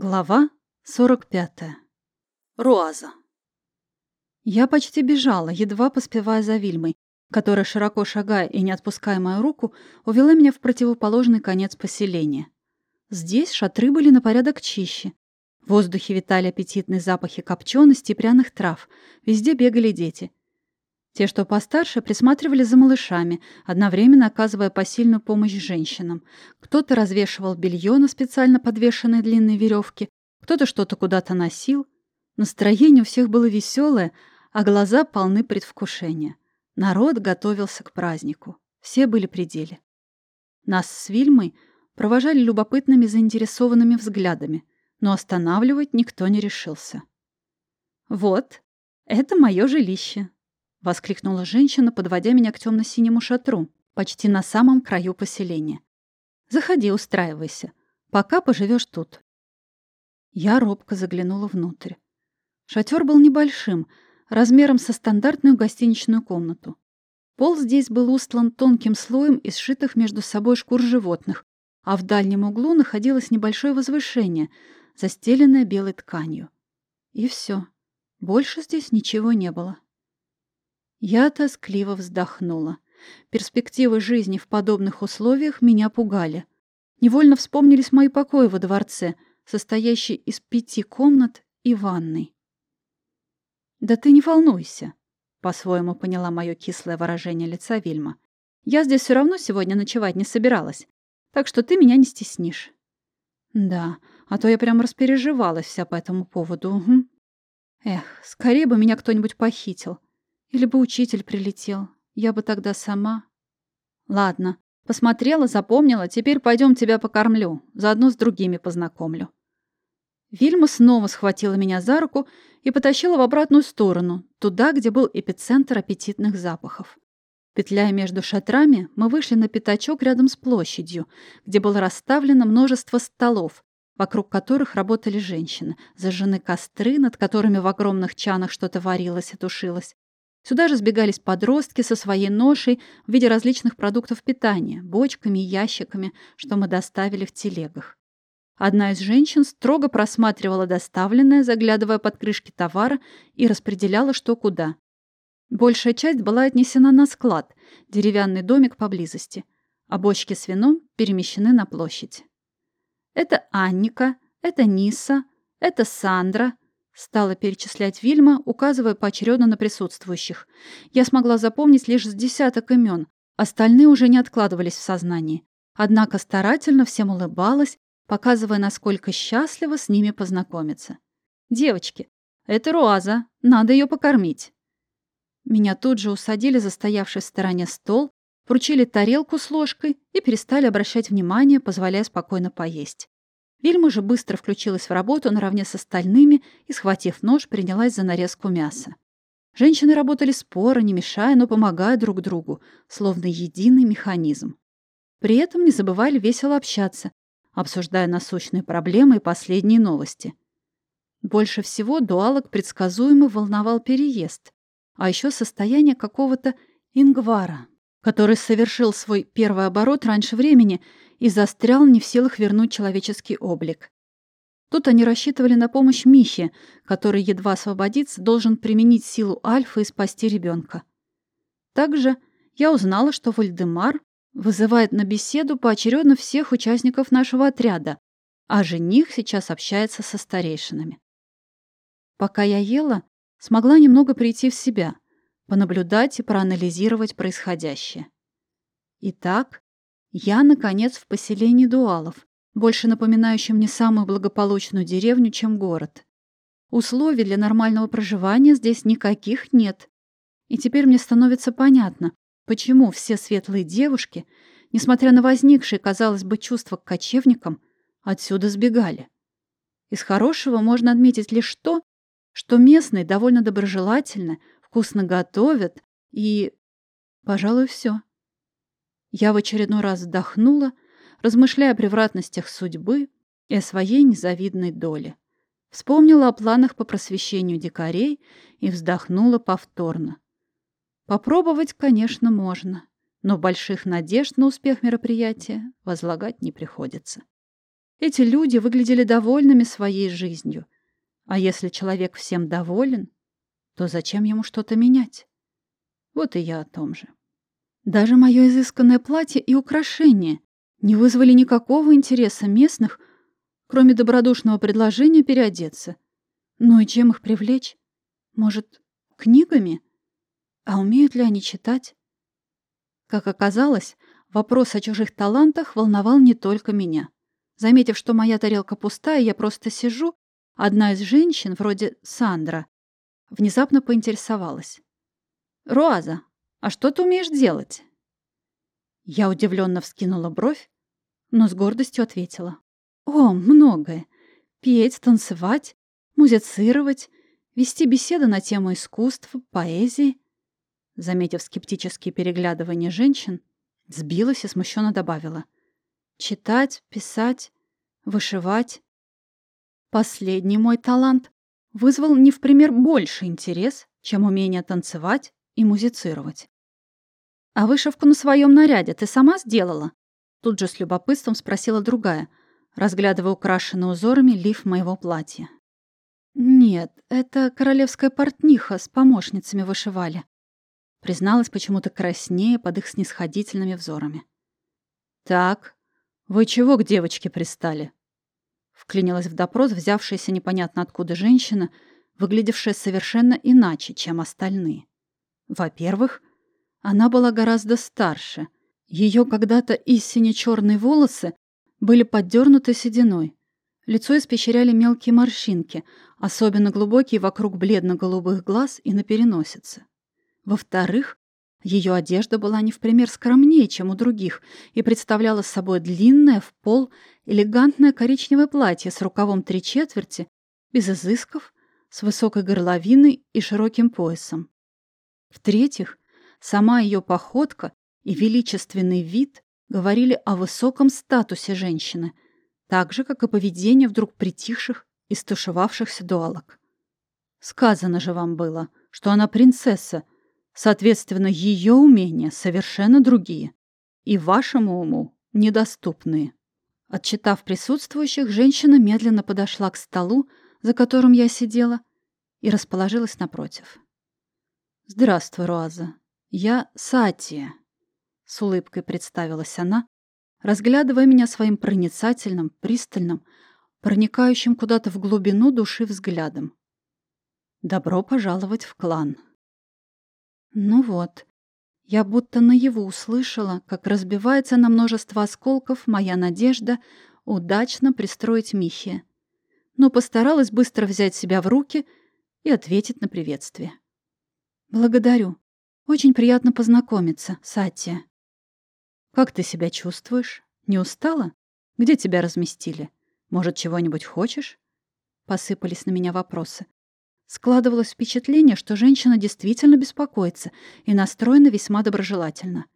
Глава 45. Руаза. Я почти бежала, едва поспевая за Вильмой, которая, широко шагая и не отпуская мою руку, увела меня в противоположный конец поселения. Здесь шатры были на порядок чище. В воздухе витали аппетитные запахи копчености и пряных трав. Везде бегали дети. Те, что постарше, присматривали за малышами, одновременно оказывая посильную помощь женщинам. Кто-то развешивал белье на специально подвешенной длинной веревке, кто-то что-то куда-то носил. Настроение у всех было веселое, а глаза полны предвкушения. Народ готовился к празднику. Все были при деле. Нас с Вильмой провожали любопытными заинтересованными взглядами, но останавливать никто не решился. «Вот, это мое жилище», — воскликнула женщина, подводя меня к темно-синему шатру, почти на самом краю поселения. «Заходи, устраивайся. Пока поживешь тут». Я робко заглянула внутрь. Шатер был небольшим, размером со стандартную гостиничную комнату. Пол здесь был устлан тонким слоем из сшитых между собой шкур животных, а в дальнем углу находилось небольшое возвышение, застеленное белой тканью. И все. Больше здесь ничего не было. Я тоскливо вздохнула. Перспективы жизни в подобных условиях меня пугали. Невольно вспомнились мои покои во дворце, состоящие из пяти комнат и ванной. «Да ты не волнуйся», — по-своему поняла мое кислое выражение лица Вильма. «Я здесь все равно сегодня ночевать не собиралась, так что ты меня не стеснишь». «Да, а то я прям распереживалась вся по этому поводу. Угу. Эх, скорее бы меня кто-нибудь похитил. Или бы учитель прилетел. Я бы тогда сама... Ладно, посмотрела, запомнила, теперь пойдем тебя покормлю, заодно с другими познакомлю. Вильма снова схватила меня за руку и потащила в обратную сторону, туда, где был эпицентр аппетитных запахов. Петляя между шатрами, мы вышли на пятачок рядом с площадью, где было расставлено множество столов, вокруг которых работали женщины, зажжены костры, над которыми в огромных чанах что-то варилось и тушилось. Сюда же сбегались подростки со своей ношей в виде различных продуктов питания, бочками и ящиками, что мы доставили в телегах. Одна из женщин строго просматривала доставленное, заглядывая под крышки товара и распределяла что куда. Большая часть была отнесена на склад, деревянный домик поблизости, а бочки с вином перемещены на площадь. Это Анника, это Ниса, это Сандра, Стала перечислять Вильма, указывая поочередно на присутствующих. Я смогла запомнить лишь с десяток имен, остальные уже не откладывались в сознании. Однако старательно всем улыбалась, показывая, насколько счастлива с ними познакомиться. «Девочки, это Руаза, надо ее покормить». Меня тут же усадили за стоявший в стороне стол, вручили тарелку с ложкой и перестали обращать внимание, позволяя спокойно поесть. Вильма же быстро включилась в работу наравне с остальными и, схватив нож, принялась за нарезку мяса. Женщины работали споро, не мешая, но помогая друг другу, словно единый механизм. При этом не забывали весело общаться, обсуждая насущные проблемы и последние новости. Больше всего дуалок предсказуемо волновал переезд, а еще состояние какого-то ингвара, который совершил свой первый оборот раньше времени и застрял не в силах вернуть человеческий облик. Тут они рассчитывали на помощь Михе, который, едва освободится, должен применить силу Альфа и спасти ребенка. Также я узнала, что Вальдемар вызывает на беседу поочередно всех участников нашего отряда, а жених сейчас общается со старейшинами. Пока я ела, смогла немного прийти в себя, понаблюдать и проанализировать происходящее. Итак, я, наконец, в поселении дуалов, больше напоминающем не самую благополучную деревню, чем город. Условий для нормального проживания здесь никаких нет. И теперь мне становится понятно, почему все светлые девушки, несмотря на возникшие, казалось бы, чувства к кочевникам, отсюда сбегали. Из хорошего можно отметить лишь то, что местные довольно доброжелательны, вкусно готовят и... Пожалуй, все. Я в очередной раз вздохнула, размышляя о превратностях судьбы и о своей незавидной доле. Вспомнила о планах по просвещению дикарей и вздохнула повторно. Попробовать, конечно, можно, но больших надежд на успех мероприятия возлагать не приходится. Эти люди выглядели довольными своей жизнью. А если человек всем доволен, то зачем ему что-то менять? Вот и я о том же. Даже мое изысканное платье и украшения не вызвали никакого интереса местных, кроме добродушного предложения переодеться. Ну и чем их привлечь? Может, книгами? А умеют ли они читать? Как оказалось, вопрос о чужих талантах волновал не только меня. Заметив, что моя тарелка пустая, я просто сижу, одна из женщин, вроде Сандра, внезапно поинтересовалась. «Руаза, а что ты умеешь делать?» Я удивленно вскинула бровь, но с гордостью ответила. «О, многое. Петь, танцевать, музицировать, вести беседы на тему искусства, поэзии». Заметив скептические переглядывания женщин, сбилась и смущенно добавила. «Читать, писать, вышивать». Последний мой талант вызвал не в пример больше интерес, чем умение танцевать и музицировать. «А вышивку на своем наряде ты сама сделала?» Тут же с любопытством спросила другая, разглядывая украшенный узорами лиф моего платья. «Нет, это королевская портниха с помощницами вышивали», призналась почему-то краснее под их снисходительными взорами. «Так, вы чего к девочке пристали?» Вклинилась в допрос взявшаяся непонятно откуда женщина, выглядевшая совершенно иначе, чем остальные. Во-первых, она была гораздо старше. Ее когда-то истине черные волосы были поддернуты сединой. Лицо испещряли мелкие морщинки, особенно глубокие вокруг бледно-голубых глаз и на переносице. Во-вторых, ее одежда была не в пример скромнее, чем у других, и представляла собой длинное, в пол, элегантное коричневое платье с рукавом три четверти, без изысков, с высокой горловиной и широким поясом. В-третьих, сама ее походка и величественный вид говорили о высоком статусе женщины, так же, как и поведение вдруг притихших и стушевавшихся дуалок. Сказано же вам было, что она принцесса, соответственно, ее умения совершенно другие и вашему уму недоступные. Отчитав присутствующих, женщина медленно подошла к столу, за которым я сидела, и расположилась напротив. «Здравствуй, Роза. Я Сатия», — с улыбкой представилась она, разглядывая меня своим проницательным, пристальным, проникающим куда-то в глубину души взглядом. «Добро пожаловать в клан». Ну вот, я будто наяву услышала, как разбивается на множество осколков моя надежда удачно пристроить Михе, но постаралась быстро взять себя в руки и ответить на приветствие. «Благодарю. Очень приятно познакомиться, Сатия». «Как ты себя чувствуешь? Не устала? Где тебя разместили? Может, чего-нибудь хочешь?» Посыпались на меня вопросы. Складывалось впечатление, что женщина действительно беспокоится и настроена весьма доброжелательно.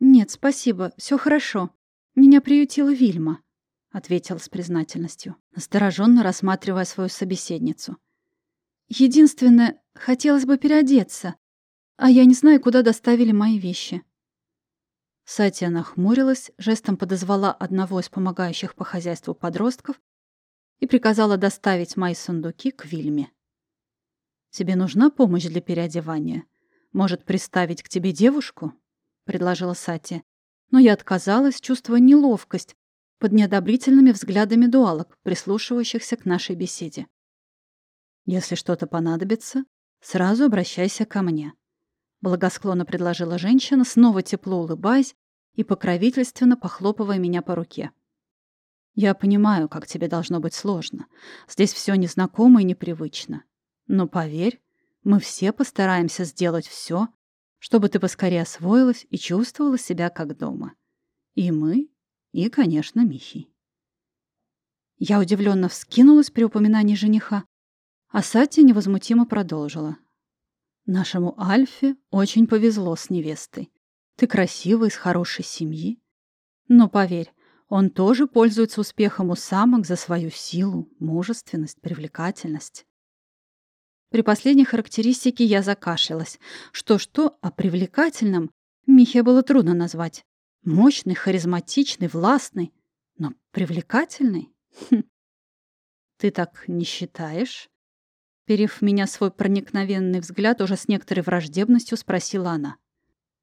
«Нет, спасибо, все хорошо. Меня приютила Вильма», — ответила с признательностью, настороженно рассматривая свою собеседницу. Единственное, хотелось бы переодеться, а я не знаю, куда доставили мои вещи». Сатия нахмурилась, жестом подозвала одного из помогающих по хозяйству подростков и приказала доставить мои сундуки к Вильме. «Тебе нужна помощь для переодевания? Может, приставить к тебе девушку?» — предложила Сатия. Но я отказалась, чувствуя неловкость под неодобрительными взглядами дуалок, прислушивающихся к нашей беседе. Если что-то понадобится, сразу обращайся ко мне. Благосклонно предложила женщина, снова тепло улыбаясь и покровительственно похлопывая меня по руке. Я понимаю, как тебе должно быть сложно. Здесь все незнакомо и непривычно. Но поверь, мы все постараемся сделать все, чтобы ты поскорее освоилась и чувствовала себя как дома. И мы, и, конечно, Михи. Я удивленно вскинулась при упоминании жениха, а Сати невозмутимо продолжила. «Нашему Альфе очень повезло с невестой. Ты красивый, из хорошей семьи. Но поверь, он тоже пользуется успехом у самок за свою силу, мужественность, привлекательность. При последней характеристике я закашлялась. Что-что, а привлекательным Михе было трудно назвать. Мощный, харизматичный, властный. Но привлекательный? Хм. Ты так не считаешь? Перев меня свой проникновенный взгляд, уже с некоторой враждебностью спросила она.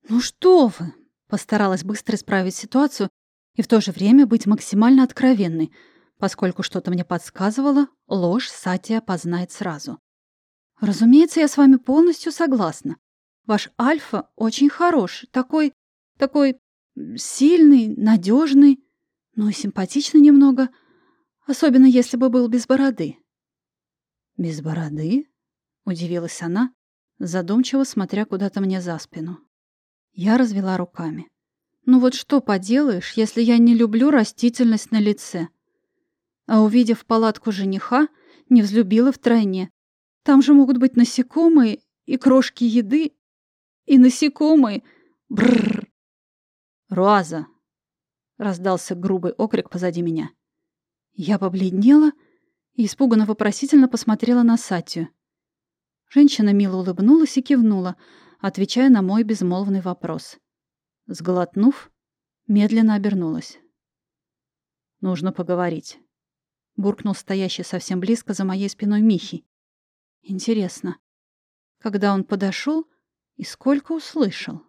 «Ну что вы!» — постаралась быстро исправить ситуацию и в то же время быть максимально откровенной, поскольку что-то мне подсказывало, ложь Сатия познает сразу. «Разумеется, я с вами полностью согласна. Ваш Альфа очень хорош, такой, такой сильный, надежный, но и симпатичный немного, особенно если бы был без бороды». «Без бороды?» — удивилась она, задумчиво смотря куда-то мне за спину. Я развела руками. «Ну вот что поделаешь, если я не люблю растительность на лице?» А увидев палатку жениха, не взлюбила втройне. Там же могут быть насекомые и крошки еды, и насекомые. Бррр. «Руаза!» — раздался грубый окрик позади меня. Я побледнела и испуганно вопросительно посмотрела на Сатию. Женщина мило улыбнулась и кивнула, отвечая на мой безмолвный вопрос. Сглотнув, медленно обернулась. «Нужно поговорить», — буркнул стоящий совсем близко за моей спиной Михи. «Интересно, когда он подошел и сколько услышал?»